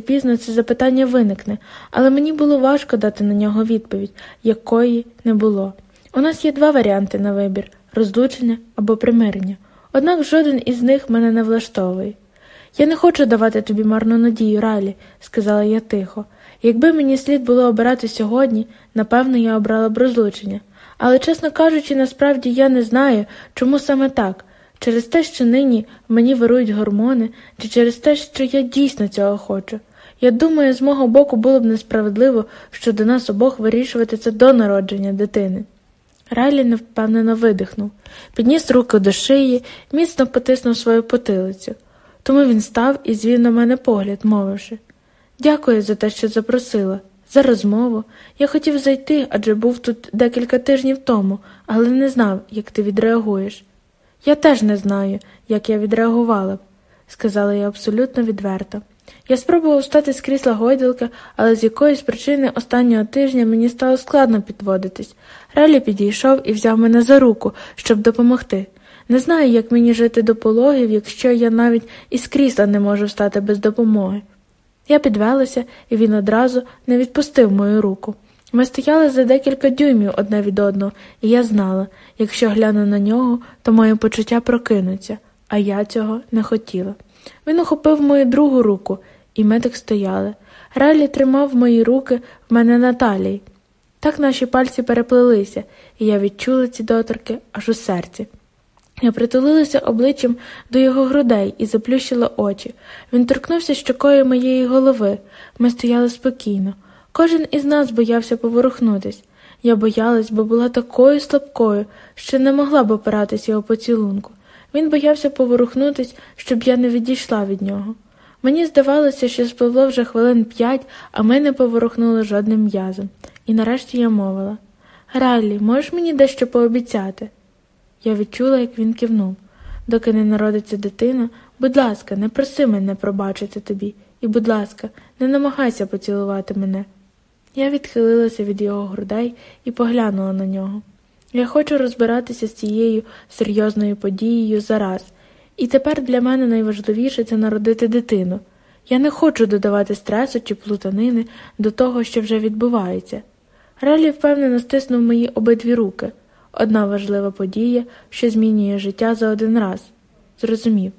Пізно це запитання виникне, але мені було важко дати на нього відповідь, якої не було. У нас є два варіанти на вибір розлучення або примирення, однак жоден із них мене не влаштовує. Я не хочу давати тобі марну надію, Ралі, сказала я тихо. Якби мені слід було обирати сьогодні, напевно, я обрала б розлучення. Але, чесно кажучи, насправді я не знаю, чому саме так. Через те, що нині мені вирують гормони, чи через те, що я дійсно цього хочу. Я думаю, з мого боку було б несправедливо щодо нас обох вирішувати це до народження дитини. Райлі невпевнено видихнув, підніс руки до шиї, міцно потиснув свою потилицю. Тому він став і звів на мене погляд, мовивши Дякую за те, що запросила, за розмову. Я хотів зайти, адже був тут декілька тижнів тому, але не знав, як ти відреагуєш. Я теж не знаю, як я відреагувала б, сказала я абсолютно відверто. Я спробував встати з крісла гойдалки, але з якоїсь причини останнього тижня мені стало складно підводитись. Релі підійшов і взяв мене за руку, щоб допомогти. Не знаю, як мені жити до пологів, якщо я навіть із крісла не можу встати без допомоги. Я підвелася, і він одразу не відпустив мою руку. Ми стояли за декілька дюймів одне від одного, і я знала, якщо гляну на нього, то моє почуття прокинуться, а я цього не хотіла. Він ухопив мою другу руку, і ми так стояли. Релі тримав мої руки в мене на талії. Так наші пальці переплелися, і я відчула ці доторки аж у серці. Я притулилася обличчям до його грудей і заплющила очі. Він торкнувся щокою моєї голови. Ми стояли спокійно. Кожен із нас боявся поворухнутись. Я боялась, бо була такою слабкою, що не могла б опиратись його поцілунку. Він боявся поворухнутись, щоб я не відійшла від нього. Мені здавалося, що спливло вже хвилин п'ять, а ми не поворухнули жодним м'язом. І нарешті я мовила Раллі, можеш мені дещо пообіцяти? Я відчула, як він кивнув. Доки не народиться дитина, будь ласка, не проси мене пробачити тобі, і, будь ласка, не намагайся поцілувати мене. Я відхилилася від його грудей і поглянула на нього. Я хочу розбиратися з цією серйозною подією зараз, і тепер для мене найважливіше це народити дитину. Я не хочу додавати стресу чи плутанини до того, що вже відбувається. Релі впевнено стиснув мої обидві руки одна важлива подія, що змінює життя за один раз. Зрозумів.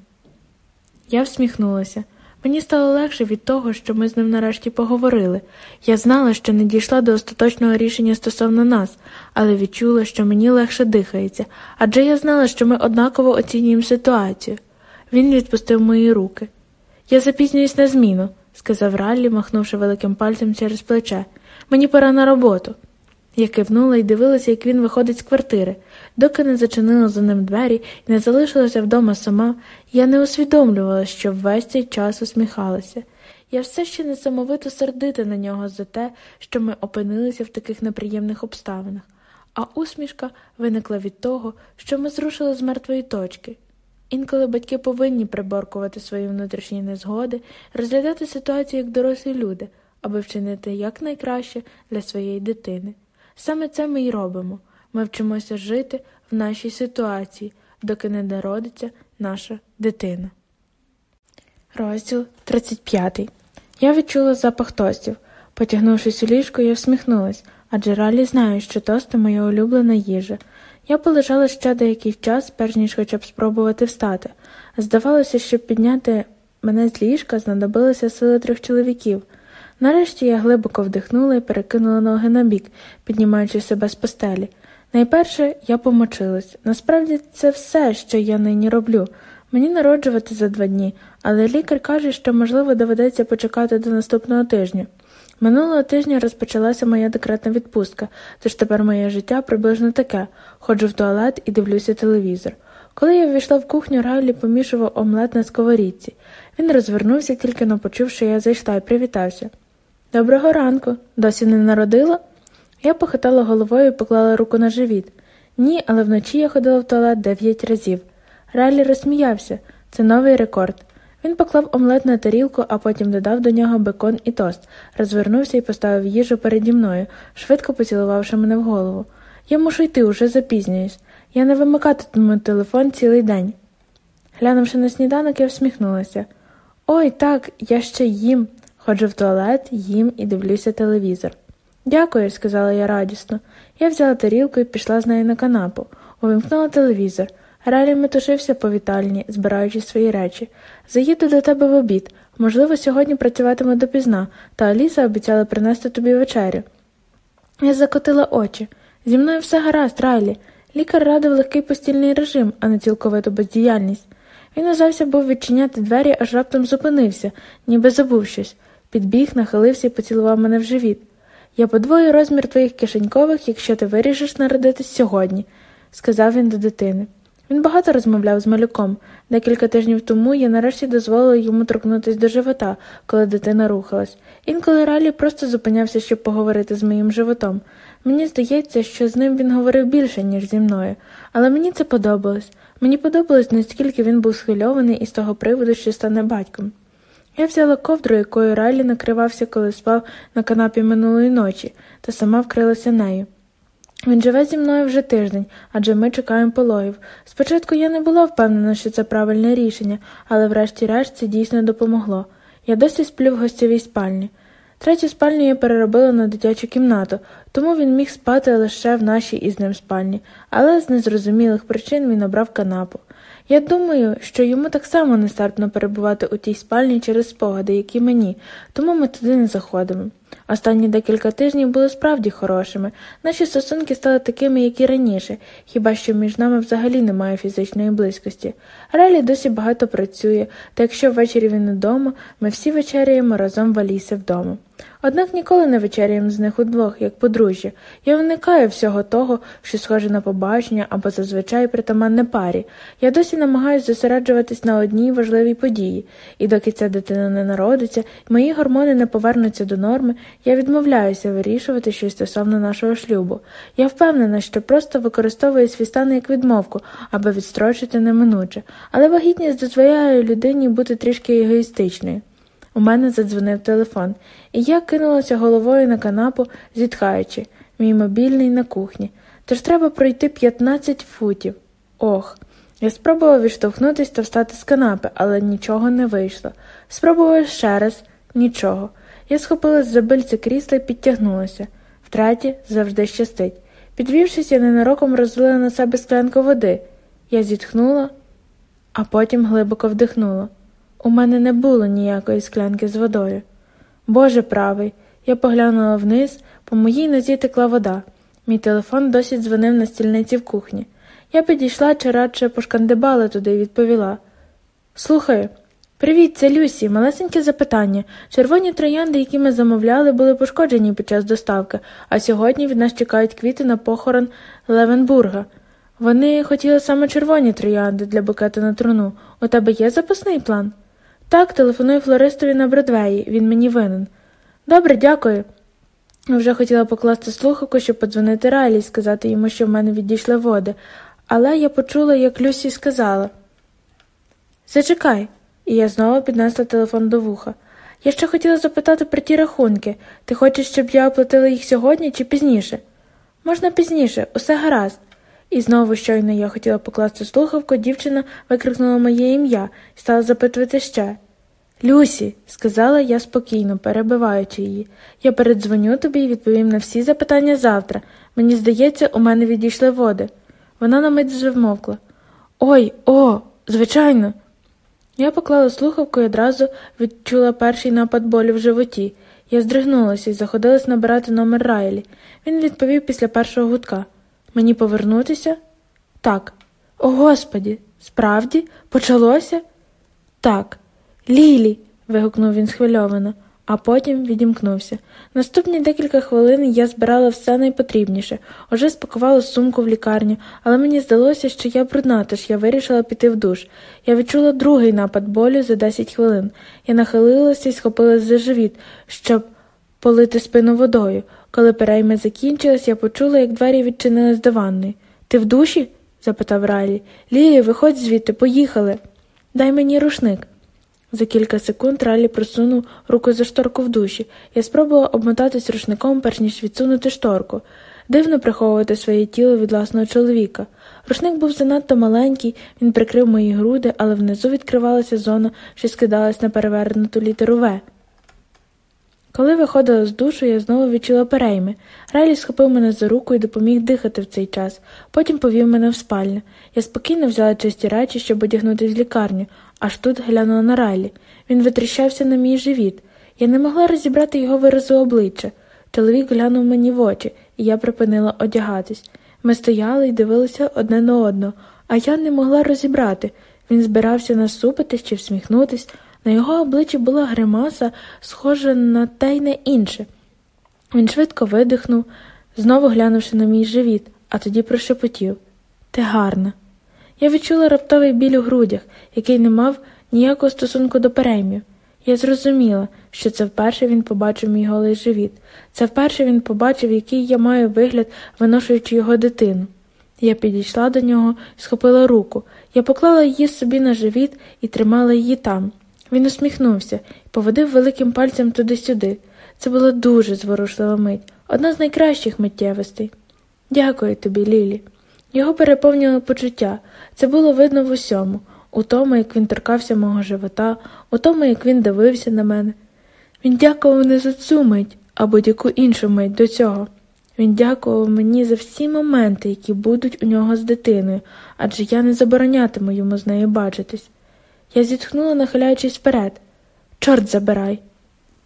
Я всміхнулася. Мені стало легше від того, що ми з ним нарешті поговорили. Я знала, що не дійшла до остаточного рішення стосовно нас, але відчула, що мені легше дихається, адже я знала, що ми однаково оцінюємо ситуацію. Він відпустив мої руки. Я запізнююсь на зміну, сказав Раллі, махнувши великим пальцем через плече. Мені пора на роботу. Я кивнула і дивилася, як він виходить з квартири. Доки не зачинила за ним двері і не залишилася вдома сама, я не усвідомлювала, що весь цей час усміхалася. Я все ще несамовито сердита на нього за те, що ми опинилися в таких неприємних обставинах, а усмішка виникла від того, що ми зрушили з мертвої точки. Інколи батьки повинні приборкувати свої внутрішні незгоди, розглядати ситуацію як дорослі люди, аби вчинити якнайкраще для своєї дитини. Саме це ми й робимо. Ми вчимося жити в нашій ситуації, доки не народиться наша дитина. Розділ 35 Я відчула запах тостів. Потягнувшись у ліжко, я всміхнулась, адже Ралі знає, що тости моя улюблена їжа. Я полежала ще деякий час, перш ніж хоча б спробувати встати. Здавалося, щоб підняти мене з ліжка, знадобилися сили трьох чоловіків. Нарешті я глибоко вдихнула і перекинула ноги на бік, піднімаючи себе з постелі. Найперше я помочилась. Насправді це все, що я нині роблю. Мені народжувати за два дні, але лікар каже, що, можливо, доведеться почекати до наступного тижня. Минулого тижня розпочалася моя декретна відпустка, тож тепер моє життя приблизно таке ходжу в туалет і дивлюся телевізор. Коли я ввійшла в кухню, Райлі помішував омлет на сковорідці. Він розвернувся, тільки но почув, що я зайшла і привітався. Доброго ранку. Досі не народила? Я похитала головою і поклала руку на живіт. Ні, але вночі я ходила в туалет дев'ять разів. Райлі розсміявся це новий рекорд. Він поклав омлет на тарілку, а потім додав до нього бекон і тост, розвернувся і поставив їжу переді мною, швидко поцілувавши мене в голову. Я мушу йти, уже запізнююсь. Я не вимикатиму телефон цілий день. Глянувши на сніданок, я всміхнулася. Ой, так, я ще їм. Ходжу в туалет, їм і дивлюся телевізор. Дякую, сказала я радісно. Я взяла тарілку і пішла з нею на канапу, увімкнула телевізор. Ралі метушився по вітальні, збираючи свої речі. Заїду до тебе в обід. Можливо, сьогодні працюватиму допізна, та Аліса обіцяла принести тобі вечерю. Я закотила очі. Зі мною все гаразд, Райлі. Лікар радив легкий постільний режим, а не цілковиту бездіяльність. Він узався був відчиняти двері, аж раптом зупинився, ніби забув щось. Підбіг, нахилився і поцілував мене в живіт. Я подвою розмір твоїх кишенькових, якщо ти вирішиш народитись сьогодні, сказав він до дитини. Він багато розмовляв з малюком. Декілька тижнів тому я нарешті дозволила йому торкнутися до живота, коли дитина рухалась. Інколи Ралі просто зупинявся, щоб поговорити з моїм животом. Мені здається, що з ним він говорив більше, ніж зі мною, але мені це подобалось. Мені подобалось, наскільки він був схвильований із того приводу, що стане батьком. Я взяла ковдру, якою Райлі накривався, коли спав на канапі минулої ночі, та сама вкрилася нею. Він живе зі мною вже тиждень, адже ми чекаємо пологів. Спочатку я не була впевнена, що це правильне рішення, але врешті-решт це дійсно допомогло. Я досі сплю в гостєвій спальні. Третю спальню я переробила на дитячу кімнату, тому він міг спати лише в нашій із ним спальні, але з незрозумілих причин він обрав канапу. Я думаю, що йому так само нестерпно перебувати у тій спальні через спогади, які мені, тому ми туди не заходимо. Останні декілька тижнів були справді хорошими. Наші стосунки стали такими, як і раніше, хіба що між нами взагалі немає фізичної близькості. Релі досі багато працює, та якщо ввечері він удома, ми всі вечеряємо разом в Алісі вдома. Однак ніколи не вечеряємо з них удвох, як подружжя. Я уникаю всього того, що схоже на побачення або зазвичай притаманне парі. Я досі намагаюся зосереджуватись на одній важливій події, і доки ця дитина не народиться, мої гормони не повернуться до норми, я відмовляюся вирішувати щось стосовно нашого шлюбу. Я впевнена, що просто використовую свій стан як відмовку, аби відстрочити неминуче, але вагітність дозволяє людині бути трішки егоїстичною. У мене задзвонив телефон, і я кинулася головою на канапу, зітхаючи, мій мобільний на кухні. Тож треба пройти 15 футів. Ох. Я спробував відштовхнутись та встати з канапи, але нічого не вийшло. Спробував ще раз нічого. Я схопилась за бильце крісла і підтягнулася. Втретє завжди щастить. Підвівшись, я ненароком розлила на себе склянку води. Я зітхнула, а потім глибоко вдихнула. У мене не було ніякої склянки з водою. Боже правий, я поглянула вниз, по моїй нозі текла вода. Мій телефон досі дзвонив на стільниці в кухні. Я підійшла чи радше пошкандибала туди і відповіла Слухаю, привіт, це Люсі, малесеньке запитання. Червоні троянди, які ми замовляли, були пошкоджені під час доставки, а сьогодні від нас чекають квіти на похорон Левенбурга. Вони хотіли саме червоні троянди для букету на труну. У тебе є запасний план? Так, телефоную флористові на Бродвеї, він мені винен. Добре, дякую. Вже хотіла покласти слухавку, щоб подзвонити Райлі і сказати йому, що в мене відійшли води, але я почула, як Люсі сказала Зачекай, і я знову піднесла телефон до вуха. Я ще хотіла запитати про ті рахунки. Ти хочеш, щоб я оплатила їх сьогодні чи пізніше? Можна пізніше, усе гаразд. І знову щойно я хотіла покласти слухавку, дівчина викрикнула моє ім'я і стала запитувати ще. Люсі, сказала я спокійно, перебиваючи її, я передзвоню тобі і відповім на всі запитання завтра. Мені здається, у мене відійшли води. Вона на мить звмовкла. Ой, о, звичайно. Я поклала слухавку і одразу відчула перший напад болю в животі. Я здригнулася і заходилась набирати номер Райлі. Він відповів після першого гудка. Мені повернутися? Так. О, Господі, справді, почалося? Так. Лілі. вигукнув він схвильовано, а потім відімкнувся. Наступні декілька хвилин я збирала все найпотрібніше, уже спакувала сумку в лікарню, але мені здалося, що я брудна, тож я вирішила піти в душ. Я відчула другий напад болю за 10 хвилин. Я нахилилася і схопилась за живіт, щоб полити спину водою. Коли перейми закінчилась, я почула, як двері відчинились до ванної. Ти в душі? запитав Райлі. Лілі, виходь звідти, поїхали. Дай мені рушник. За кілька секунд Ралі просунув руку за шторку в душі. Я спробувала обмотатись рушником, перш ніж відсунути шторку. Дивно приховувати своє тіло від власного чоловіка. Рушник був занадто маленький, він прикрив мої груди, але внизу відкривалася зона, що скидалась на перевернуту літеру В. Коли виходила з душу, я знову відчула перейми. Райлі схопив мене за руку і допоміг дихати в цей час. Потім повів мене в спальню. Я спокійно взяла чисті речі, щоб одягнутися в лікарню, аж тут глянула на Райлі. Він витріщався на мій живіт. Я не могла розібрати його виразу обличчя. Чоловік глянув мені в очі, і я припинила одягатись. Ми стояли і дивилися одне на одного, а я не могла розібрати. Він збирався насупитись чи всміхнутись. На його обличчі була гримаса, схожа на те й не інше. Він швидко видихнув, знову глянувши на мій живіт, а тоді прошепотів Ти гарна. Я відчула раптовий біль у грудях, який не мав ніякого стосунку до переймів. Я зрозуміла, що це вперше він побачив мій голий живіт. Це вперше він побачив, який я маю вигляд, виношуючи його дитину. Я підійшла до нього схопила руку. Я поклала її собі на живіт і тримала її там. Він усміхнувся і поводив великим пальцем туди-сюди. Це була дуже зворушлива мить, одна з найкращих миттєвостей. Дякую тобі, Лілі. Його переповнювало почуття. Це було видно в усьому, у тому, як він торкався мого живота, у тому, як він дивився на мене. Він дякував не за цю мить, а будь-яку іншу мить до цього. Він дякував мені за всі моменти, які будуть у нього з дитиною, адже я не заборонятиму йому з нею бачитись. Я зітхнула, нахиляючись вперед. Чорт забирай.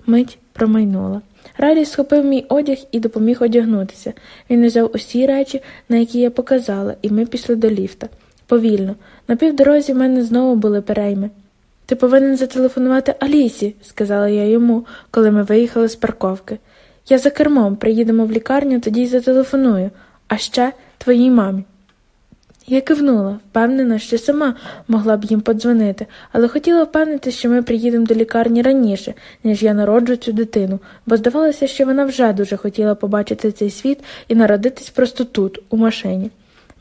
Мить промайнула. Райлі схопив мій одяг і допоміг одягнутися. Він узяв усі речі, на які я показала, і ми пішли до ліфта. Повільно. На півдорозі в мене знову були перейми. Ти повинен зателефонувати Алісі, сказала я йому, коли ми виїхали з парковки. Я за кермом приїдемо в лікарню, тоді й зателефоную, а ще твоїй мамі. Я кивнула, впевнена, що сама могла б їм подзвонити, але хотіла впевнити, що ми приїдемо до лікарні раніше, ніж я народжу цю дитину, бо здавалося, що вона вже дуже хотіла побачити цей світ і народитись просто тут, у машині.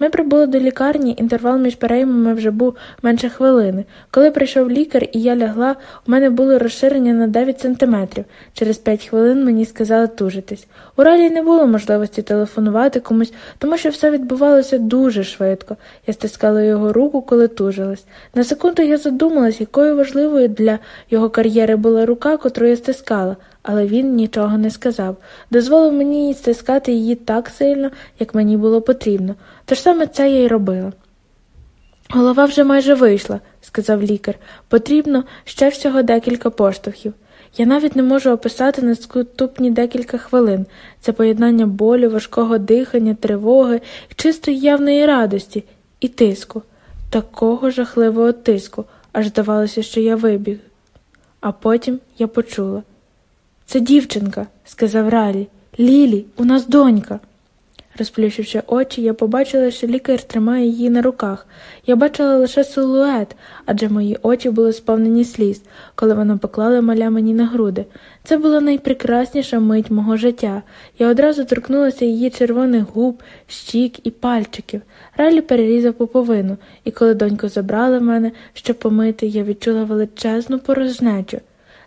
Ми прибули до лікарні, інтервал між переймами вже був менше хвилини. Коли прийшов лікар і я лягла, у мене було розширення на 9 сантиметрів. Через 5 хвилин мені сказали тужитись. У Ралі не було можливості телефонувати комусь, тому що все відбувалося дуже швидко. Я стискала його руку, коли тужилась. На секунду я задумалась, якою важливою для його кар'єри була рука, котру я стискала але він нічого не сказав, дозволив мені стискати її так сильно, як мені було потрібно, тож саме це я й робила. Голова вже майже вийшла, сказав лікар. Потрібно ще всього декілька поштовхів. Я навіть не можу описати наступні декілька хвилин це поєднання болю, важкого дихання, тривоги, чистої явної радості і тиску, такого жахливого тиску, аж здавалося, що я вибіг. А потім я почула. Це дівчинка, сказав Ралі. Лілі, у нас донька. Розплющивши очі, я побачила, що лікар тримає її на руках. Я бачила лише силует, адже мої очі були сповнені сліз, коли вона поклала маля мені на груди. Це була найпрекрасніша мить мого життя. Я одразу торкнулася її червоних губ, щік і пальчиків. Ралі перерізав поповину, і коли доньку забрали в мене, щоб помити, я відчула величезну порожнечу.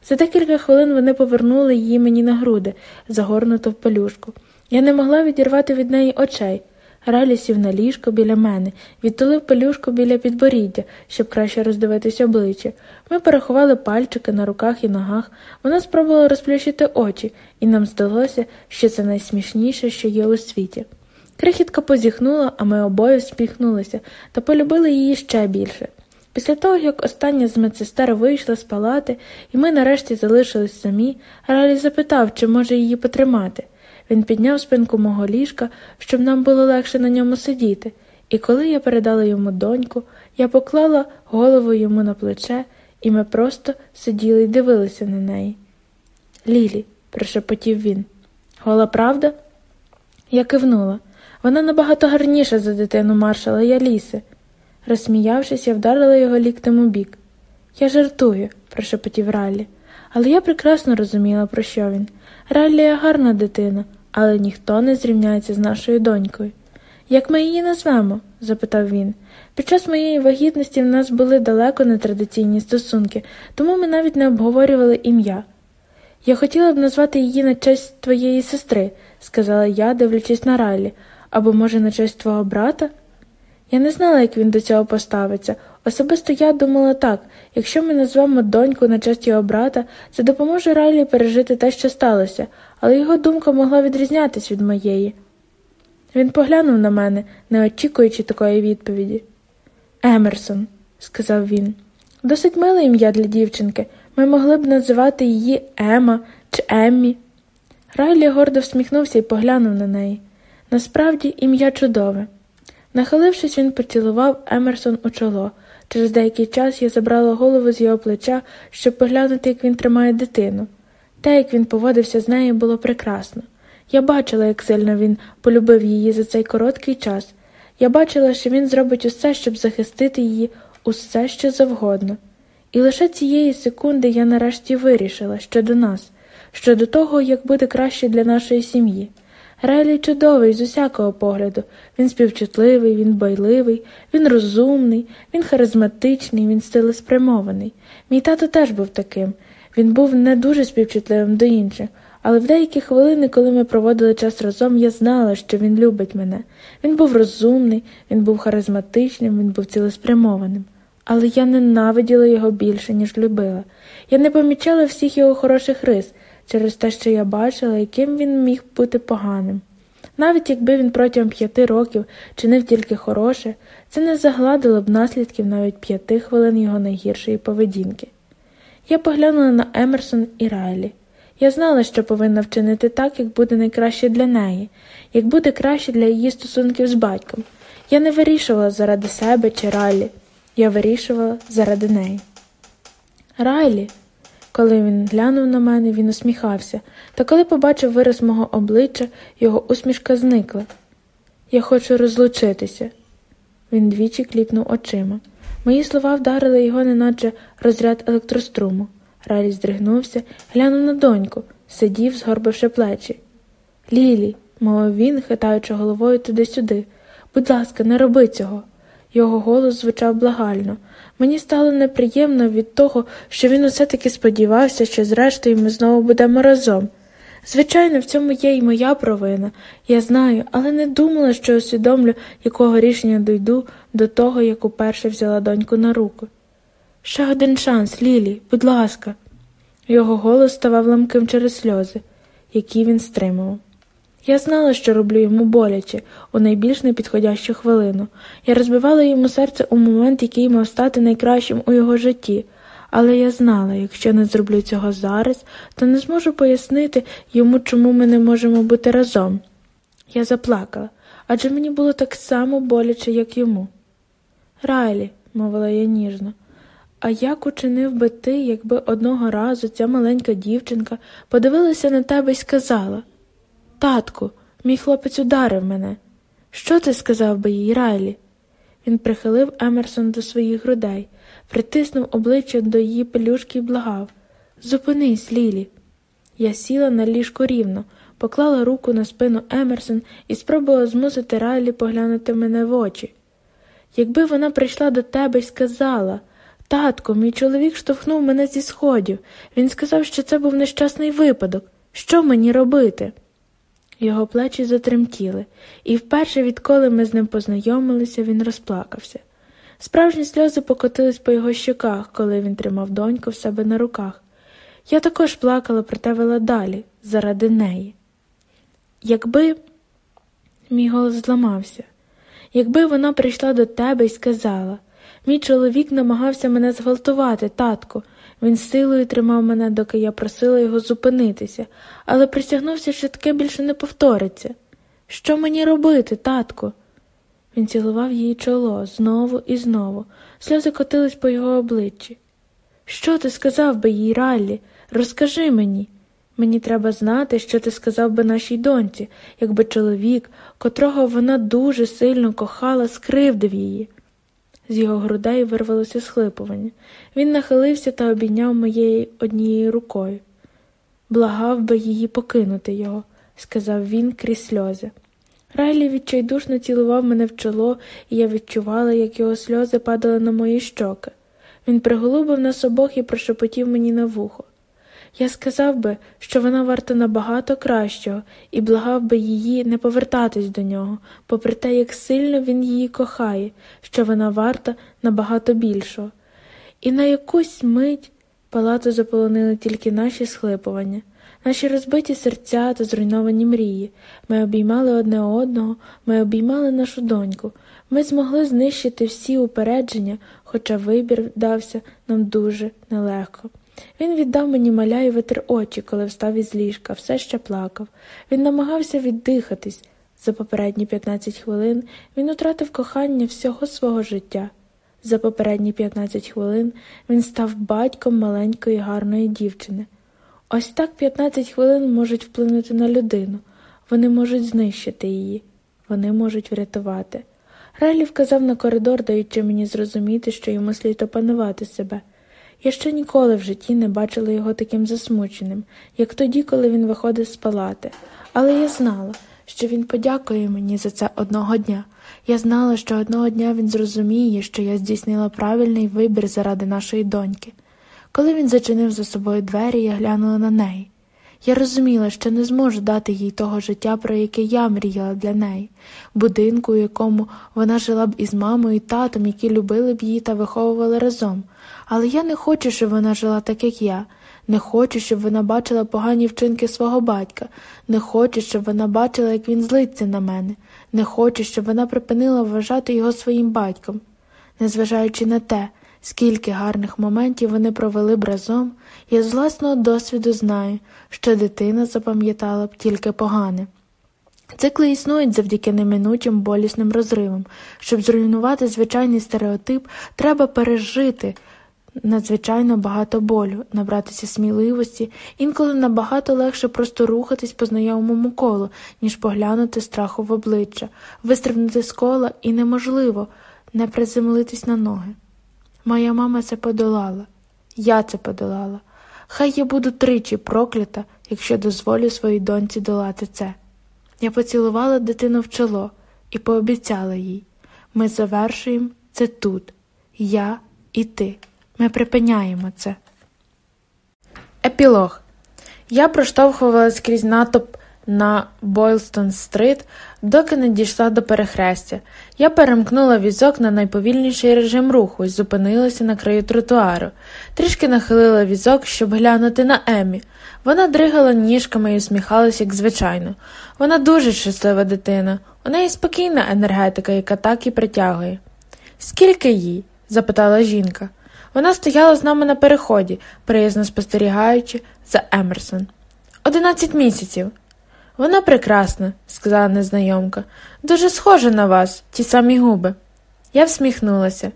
За декілька хвилин вони повернули її мені на груди, загорнуту в пелюшку. Я не могла відірвати від неї очей. Ралі сів на ліжко біля мене, відтулив пелюшку біля підборіддя, щоб краще роздивитись обличчя. Ми порахували пальчики на руках і ногах. Вона спробувала розплющити очі, і нам здалося, що це найсмішніше, що є у світі. Крихітка позіхнула, а ми обоє всміхнулися та полюбили її ще більше. Після того, як остання з медсестер вийшла з палати, і ми нарешті залишились самі, Ралі запитав, чи може її потримати. Він підняв спинку мого ліжка, щоб нам було легше на ньому сидіти, і коли я передала йому доньку, я поклала голову йому на плече, і ми просто сиділи і дивилися на неї. Лілі, прошепотів він. Гола правда? Я кивнула. Вона набагато гарніша за дитину маршала Яліси. Розсміявшись, я вдарила його ліктем у бік. Я жартую, прошепотів Раллі, але я прекрасно розуміла, про що він. Раллі гарна дитина, але ніхто не зрівняється з нашою донькою. Як ми її назвемо? запитав він. Під час моєї вагітності в нас були далеко нетрадиційні стосунки, тому ми навіть не обговорювали ім'я. Я хотіла б назвати її на честь твоєї сестри, сказала я, дивлячись на Раллі, або, може, на честь твого брата? Я не знала, як він до цього поставиться. Особисто я думала так якщо ми назвемо доньку на честь його брата, це допоможе Райлі пережити те, що сталося, але його думка могла відрізнятись від моєї. Він поглянув на мене, не очікуючи такої відповіді. Емерсон, сказав він, досить миле ім'я для дівчинки. Ми могли б називати її Ема чи Еммі. Райлі гордо всміхнувся і поглянув на неї. Насправді ім'я чудове. Нахилившись, він поцілував Емерсон у чоло. Через деякий час я забрала голову з його плеча, щоб поглянути, як він тримає дитину. Те, як він поводився з нею, було прекрасно. Я бачила, як сильно він полюбив її за цей короткий час. Я бачила, що він зробить усе, щоб захистити її, усе що завгодно. І лише цієї секунди я нарешті вирішила щодо нас, щодо того, як буде краще для нашої сім'ї. Релі чудовий з усякого погляду. Він співчутливий, він байливий, він розумний, він харизматичний, він стилеспрямований. Мій тато теж був таким. Він був не дуже співчутливим до інших, але в деякі хвилини, коли ми проводили час разом, я знала, що він любить мене. Він був розумний, він був харизматичним, він був цілеспрямованим. Але я ненавиділа його більше, ніж любила. Я не помічала всіх його хороших рис через те, що я бачила, яким він міг бути поганим. Навіть якби він протягом п'яти років чинив тільки хороше, це не загладило б наслідків навіть п'яти хвилин його найгіршої поведінки. Я поглянула на Емерсон і Райлі. Я знала, що повинна вчинити так, як буде найкраще для неї, як буде краще для її стосунків з батьком. Я не вирішувала заради себе чи Райлі, я вирішувала заради неї. Райлі, коли він глянув на мене, він усміхався, та коли побачив вираз мого обличчя, його усмішка зникла. Я хочу розлучитися. Він двічі кліпнув очима. Мої слова вдарили його, неначе розряд електроструму. Райлі здригнувся, глянув на доньку, сидів, згорбивши плечі. Лілі, мовив він, хитаючи головою туди-сюди. Будь ласка, не роби цього. Його голос звучав благально. Мені стало неприємно від того, що він усе таки сподівався, що зрештою ми знову будемо разом. Звичайно, в цьому є і моя провина, я знаю, але не думала, що усвідомлю, якого рішення дойду до того, як уперше взяла доньку на руку. Ще один шанс, Лілі, будь ласка. Його голос ставав ламким через сльози, які він стримував. Я знала, що роблю йому боляче у найбільш непідходящу хвилину. Я розбивала йому серце у момент, який мав стати найкращим у його житті, але я знала, якщо не зроблю цього зараз, то не зможу пояснити йому, чому ми не можемо бути разом. Я заплакала, адже мені було так само боляче, як йому. Райлі, мовила я ніжно. А як учинив би ти, якби одного разу ця маленька дівчинка подивилася на тебе і сказала Татку, мій хлопець ударив мене. Що ти сказав би їй, Райлі? Він прихилив Емерсон до своїх грудей, притиснув обличчя до її пелюшки і благав Зупинись, Лілі. Я сіла на ліжку рівно, поклала руку на спину Емерсон і спробувала змусити Райлі поглянути мене в очі. Якби вона прийшла до тебе і сказала Татко, мій чоловік штовхнув мене зі сходів. Він сказав, що це був нещасний випадок. Що мені робити? Його плечі затремтіли, і вперше, відколи ми з ним познайомилися, він розплакався. Справжні сльози покотились по його щоках, коли він тримав доньку в себе на руках. Я також плакала, проте вела далі, заради неї. Якби мій голос зламався, якби вона прийшла до тебе і сказала Мій чоловік намагався мене зґвалтувати, татку. Він силою тримав мене, доки я просила його зупинитися, але присягнувся, що таке більше не повториться. Що мені робити, татку? Він цілував її чоло знову і знову. Сльози котились по його обличчі. Що ти сказав би їй, Раллі? Розкажи мені. Мені треба знати, що ти сказав би нашій доньці, якби чоловік, котрого вона дуже сильно кохала, скривдив її. З його грудей вирвалося схлипування. Він нахилився та обійняв моєю однією рукою. Благав би її покинути його, сказав він крізь сльози. Райлі відчайдушно цілував мене в чоло, і я відчувала, як його сльози падали на мої щоки. Він приголубив нас обох і прошепотів мені на вухо. Я сказав би, що вона варта набагато кращого, і благав би її не повертатись до нього, попри те, як сильно він її кохає, що вона варта набагато більшого. І на якусь мить палату заполонили тільки наші схлипування, наші розбиті серця та зруйновані мрії. Ми обіймали одне одного, ми обіймали нашу доньку. Ми змогли знищити всі упередження, хоча вибір дався нам дуже нелегко. Він віддав мені маля і витер очі, коли встав із ліжка, все ще плакав. Він намагався віддихатись. За попередні 15 хвилин він утратив кохання всього свого життя. За попередні 15 хвилин він став батьком маленької гарної дівчини. Ось так 15 хвилин можуть вплинути на людину. Вони можуть знищити її, вони можуть врятувати. Райлі вказав на коридор, даючи мені зрозуміти, що йому слід опанувати себе. Я ще ніколи в житті не бачила його таким засмученим, як тоді, коли він виходив з палати, але я знала, що він подякує мені за це одного дня. Я знала, що одного дня він зрозуміє, що я здійснила правильний вибір заради нашої доньки. Коли він зачинив за собою двері, я глянула на неї. Я розуміла, що не зможу дати їй того життя, про яке я мріяла для неї, будинку, у якому вона жила б із мамою і татом, які любили б її та виховували разом. Але я не хочу, щоб вона жила так, як я. Не хочу, щоб вона бачила погані вчинки свого батька, не хочу, щоб вона бачила, як він злиться на мене, не хочу, щоб вона припинила вважати його своїм батьком. Незважаючи на те, скільки гарних моментів вони провели б разом, я з власного досвіду знаю, що дитина запам'ятала б тільки погане. Цикли існують завдяки неминучим болісним розривам. Щоб зруйнувати звичайний стереотип, треба пережити надзвичайно багато болю, набратися сміливості, інколи набагато легше просто рухатись по знайомому колу, ніж поглянути страху в обличчя, вистрибнути з кола і неможливо не приземлитись на ноги. Моя мама це подолала, я це подолала. Хай я буду тричі проклята, якщо дозволю своїй доньці долати це. Я поцілувала дитину в чоло і пообіцяла їй ми завершуємо це тут, я і ти. Ми припиняємо це. Епілог. Я проштовхувалась крізь натовп на Бойлстон стрит, доки не дійшла до перехрестя. Я перемкнула візок на найповільніший режим руху і зупинилася на краю тротуару. Трішки нахилила візок, щоб глянути на Емі. Вона дригала ніжками і усміхалась, як звичайно. Вона дуже щаслива дитина. У неї спокійна енергетика, яка так і притягує. Скільки їй? запитала жінка. Вона стояла з нами на переході, приязно спостерігаючи за Емерсон. Одинадцять місяців. Вона прекрасна, сказала незнайомка. Дуже схожа на вас, ті самі губи. Я всміхнулася.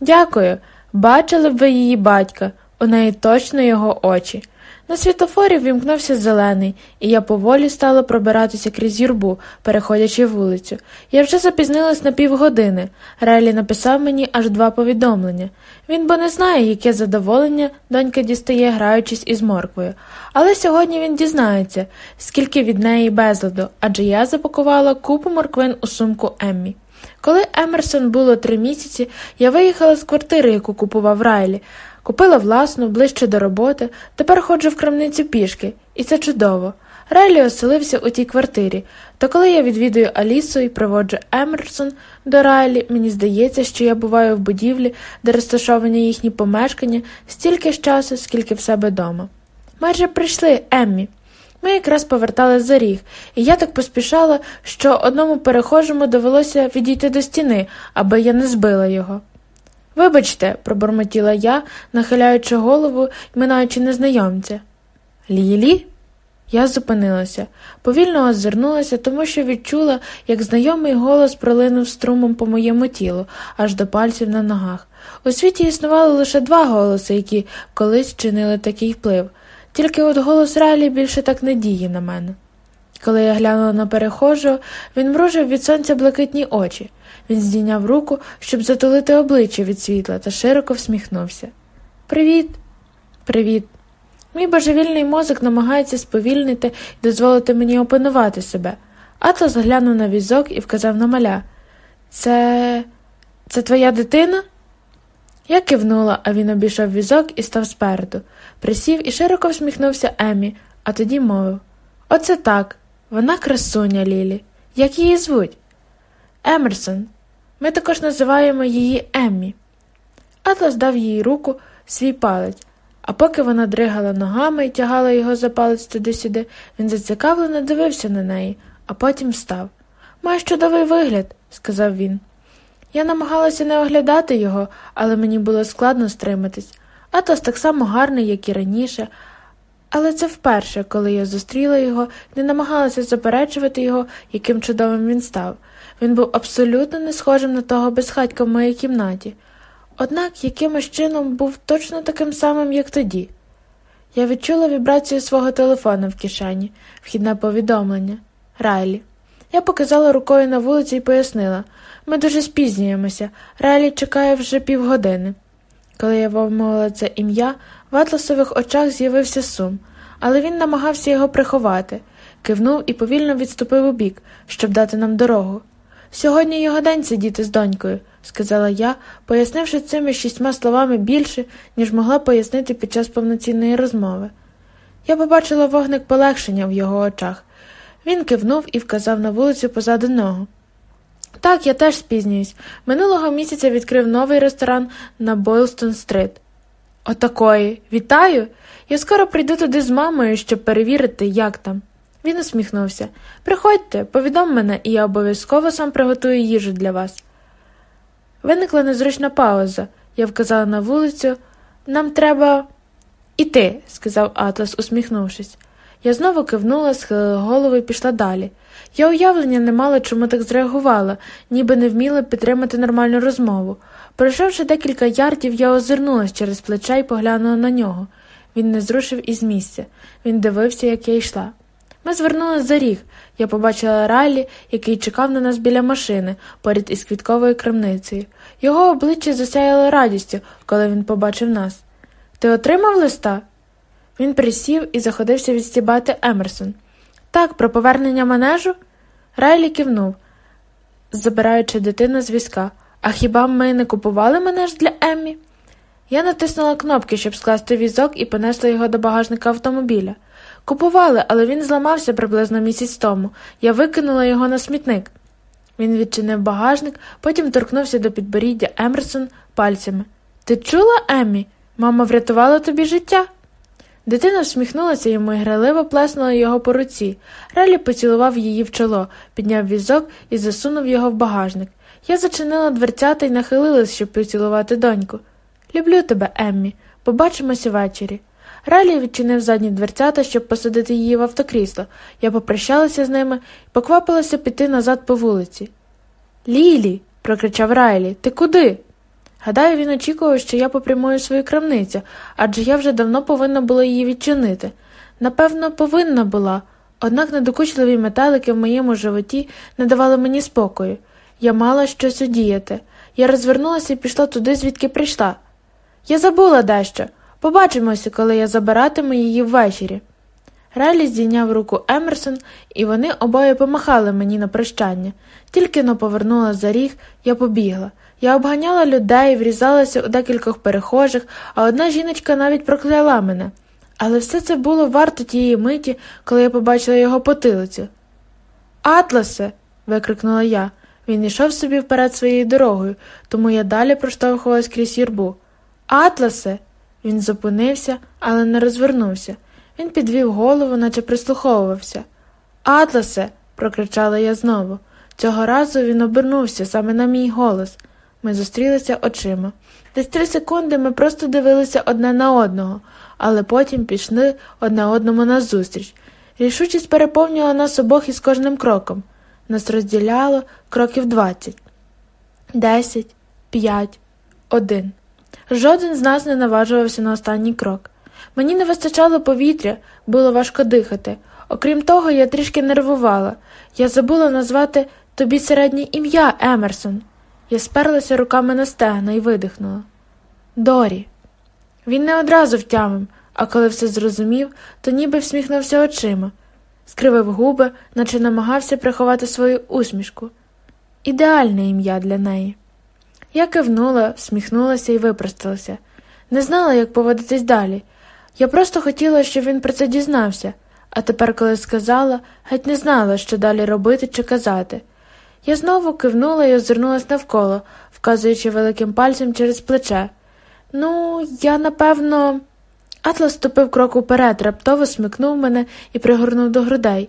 Дякую. Бачили б ви її батька, у неї точно його очі. На світофорі вімкнувся зелений, і я поволі стала пробиратися крізь юрбу, переходячи вулицю. Я вже запізнилась на півгодини. Райлі написав мені аж два повідомлення. Він бо не знає, яке задоволення донька дістає, граючись із морквою. Але сьогодні він дізнається, скільки від неї безладу, адже я запакувала купу морквин у сумку Еммі. Коли Емерсон було три місяці, я виїхала з квартири, яку купував Райлі. Купила власну, ближче до роботи, тепер ходжу в крамницю пішки, і це чудово. Райлі оселився у тій квартирі, та коли я відвідую Алісу і проводжу Емерсон до Райлі, мені здається, що я буваю в будівлі, де розташовані їхні помешкання стільки ж часу, скільки в себе дома. Майже прийшли, Еммі. Ми якраз повертали за ріг, і я так поспішала, що одному перехожому довелося відійти до стіни, аби я не збила його. Вибачте, пробормотіла я, нахиляючи голову і минаючи незнайомця. Лілі? Я зупинилася, повільно озирнулася, тому що відчула, як знайомий голос пролинув струмом по моєму тілу, аж до пальців на ногах. У світі існувало лише два голоси, які колись чинили такий вплив, тільки от голос Райлі більше так не діє на мене. Коли я глянула на перехожого, він мружив від сонця блакитні очі. Він здійняв руку, щоб затулити обличчя від світла, та широко всміхнувся. Привіт, привіт. Мій божевільний мозок намагається сповільнити і дозволити мені опанувати себе. Атлас глянув на візок і вказав на маля. Це. це твоя дитина? Я кивнула, а він обійшов візок і став спереду, присів і широко всміхнувся Емі, а тоді мовив Оце так. Вона красуня Лілі. Як її звуть? Емерсон. Ми також називаємо її Еммі. Атлас дав їй руку свій палець, а поки вона дригала ногами і тягала його за палець туди-сюди, він зацікавлено дивився на неї, а потім встав. Маєш чудовий вигляд, сказав він. Я намагалася не оглядати його, але мені було складно стриматись. Атлас так само гарний, як і раніше, але це вперше, коли я зустріла його, не намагалася заперечувати його, яким чудовим він став. Він був абсолютно не схожим на того безхатька в моїй кімнаті, однак якимось чином був точно таким самим, як тоді. Я відчула вібрацію свого телефона в кишені, вхідне повідомлення. Райлі. Я показала рукою на вулиці і пояснила ми дуже спізнюємося. Райлі чекає вже півгодини. Коли я вимовила це ім'я, в атласових очах з'явився сум, але він намагався його приховати, кивнув і повільно відступив у бік, щоб дати нам дорогу. Сьогодні його день сидіти з донькою, сказала я, пояснивши цими шістьма словами більше, ніж могла пояснити під час повноцінної розмови. Я побачила вогник полегшення в його очах. Він кивнув і вказав на вулицю позаду нього. Так, я теж спізнююсь. Минулого місяця відкрив новий ресторан на Бойлстон Стрит. Отакої. Вітаю. Я скоро прийду туди з мамою, щоб перевірити, як там. Він усміхнувся. Приходьте, повідом мене, і я обов'язково сам приготую їжу для вас. Виникла незручна пауза. Я вказала на вулицю. Нам треба іти, сказав Атлас, усміхнувшись. Я знову кивнула, схилила голову і пішла далі. Я уявлення не мала, чому так зреагувала, ніби не вміла підтримати нормальну розмову. Пройшовши декілька ярдів, я озирнулась через плече і поглянула на нього. Він не зрушив із місця. Він дивився, як я йшла. Ми звернули за ріг. Я побачила Райлі, який чекав на нас біля машини, поряд із квітковою крамницею. Його обличчя засяяло радістю, коли він побачив нас. Ти отримав листа? Він присів і заходився відстібати Емерсон. Так, про повернення манежу? Райлі кивнув, забираючи дитину з візка. А хіба ми не купували манеж для Еммі? Я натиснула кнопки, щоб скласти візок і понесла його до багажника автомобіля. Купували, але він зламався приблизно місяць тому. Я викинула його на смітник. Він відчинив багажник, потім торкнувся до підборіддя Емерсон пальцями. Ти чула, Еммі? Мама врятувала тобі життя? Дитина всміхнулася йому і граливо плеснула його по руці. Релі поцілував її в чоло, підняв візок і засунув його в багажник. Я зачинила дверцята і нахилилась, щоб поцілувати доньку. Люблю тебе, Еммі. Побачимося ввечері. Ралі відчинив задні дверцята, щоб посадити її в автокрісло. Я попрощалася з ними і поквапилася піти назад по вулиці. Лілі. прокричав Райлі, ти куди? Гадаю, він очікував, що я попрямую свою крамницю, адже я вже давно повинна була її відчинити. Напевно, повинна була, однак недокучливі метелики в моєму животі не давали мені спокою. Я мала щось удіяти. Я розвернулася і пішла туди, звідки прийшла. Я забула дещо. Побачимося, коли я забиратиму її ввечері. Релі здійняв руку Емерсон, і вони обоє помахали мені на прощання. Тільки но повернула за ріг, я побігла. Я обганяла людей, врізалася у декількох перехожих, а одна жіночка навіть прокляла мене. Але все це було варто тієї миті, коли я побачила його потилицю. Атласе. викрикнула я. Він йшов собі вперед своєю дорогою, тому я далі проштовхувалась крізь юрбу. Атласе. Він зупинився, але не розвернувся. Він підвів голову, наче прислуховувався. Атласе. прокричала я знову. Цього разу він обернувся саме на мій голос. Ми зустрілися очима. Десь три секунди ми просто дивилися одне на одного, але потім пішли одне одному назустріч. Рішучість переповнювала нас обох із кожним кроком. Нас розділяло кроків двадцять. Десять, п'ять, один. Жоден з нас не наважувався на останній крок. Мені не вистачало повітря, було важко дихати. Окрім того, я трішки нервувала. Я забула назвати тобі середнє ім'я Емерсон. Я сперлася руками на стегна і видихнула. Дорі. Він не одразу втямив, а коли все зрозумів, то ніби всміхнувся очима, скривив губи, наче намагався приховати свою усмішку. Ідеальне ім'я для неї. Я кивнула, всміхнулася і випросталася. Не знала, як поводитись далі. Я просто хотіла, щоб він про це дізнався, а тепер, коли сказала, геть не знала, що далі робити чи казати. Я знову кивнула і озирнулась навколо, вказуючи великим пальцем через плече. Ну, я напевно. Атлас ступив крок уперед, раптово смикнув мене і пригорнув до грудей.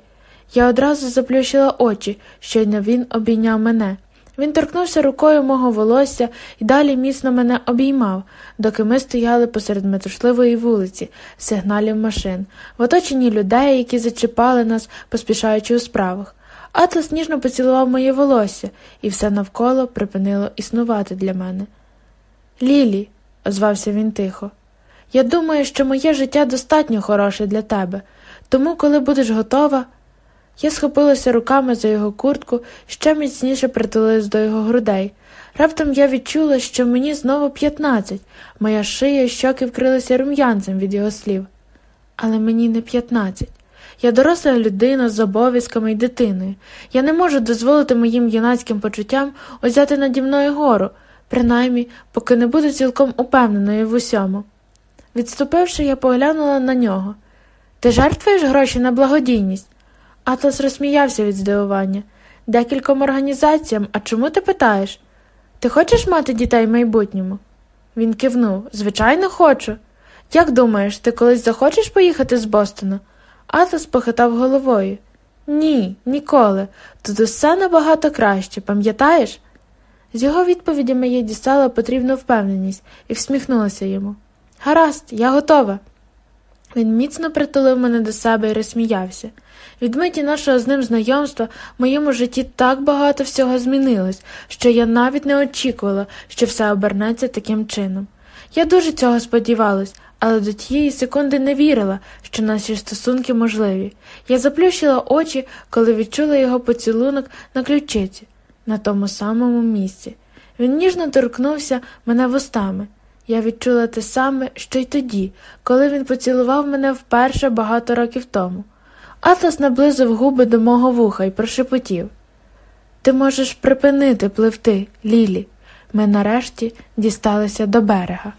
Я одразу заплющила очі, щойно він обійняв мене. Він торкнувся рукою мого волосся і далі міцно мене обіймав, доки ми стояли посеред метушливої вулиці, сигналів машин, в оточенні людей, які зачіпали нас, поспішаючи у справах. Атлас ніжно поцілував моє волосся, і все навколо припинило існувати для мене. Лілі, озвався він тихо, я думаю, що моє життя достатньо хороше для тебе, тому, коли будеш готова. Я схопилася руками за його куртку ще міцніше притулилась до його грудей. Раптом я відчула, що мені знову п'ятнадцять, моя шия і щоки вкрилися рум'янцем від його слів. Але мені не п'ятнадцять. Я доросла людина з обов'язками і дитиною. Я не можу дозволити моїм юнацьким почуттям узяти наді мною гору, принаймні, поки не буду цілком упевненою в усьому. Відступивши, я поглянула на нього. Ти жертвуєш гроші на благодійність? Атлас розсміявся від здивування. Декільком організаціям, а чому ти питаєш? Ти хочеш мати дітей в майбутньому? Він кивнув. Звичайно, хочу. Як думаєш, ти колись захочеш поїхати з Бостона? Атлас похитав головою. Ні, ніколи. Тут усе набагато краще, пам'ятаєш? З його відповідями я дістала потрібну впевненість і всміхнулася йому. Гаразд, я готова. Він міцно притулив мене до себе і розсміявся. Від миті нашого з ним знайомства в моєму житті так багато всього змінилось, що я навіть не очікувала, що все обернеться таким чином. Я дуже цього сподівалась, але до тієї секунди не вірила, що наші стосунки можливі. Я заплющила очі, коли відчула його поцілунок на ключиці, на тому самому місці. Він ніжно торкнувся мене вустами. Я відчула те саме, що й тоді, коли він поцілував мене вперше багато років тому. Атлас наблизив губи до мого вуха і прошепотів Ти можеш припинити пливти, Лілі. Ми нарешті дісталися до берега.